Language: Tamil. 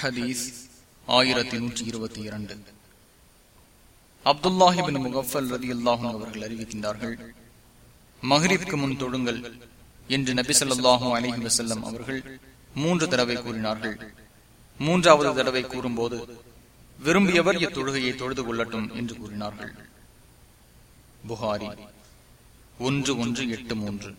ஹதீஸ் ஆயிரத்தி நூற்றி இருபத்தி இரண்டு. அப்துல்லாஹிபின் முகஃபல் ரதி அல்லாஹும் அவர்கள் அறிவிக்கின்றார்கள் மஹரிப்க்கு முன் தொழுங்கள் என்று நபி சொல்லாஹும் அலிஹி வசல்லம் அவர்கள் மூன்று தடவை கூறினார்கள். மூன்றாவது தடவை கூறும்போது விரும்பியவர் இத்தொழுகையை தொழுது கொள்ளட்டும் என்று கூறினார்கள். புகாரி ஒன்று ஒன்று எட்டு மூன்று.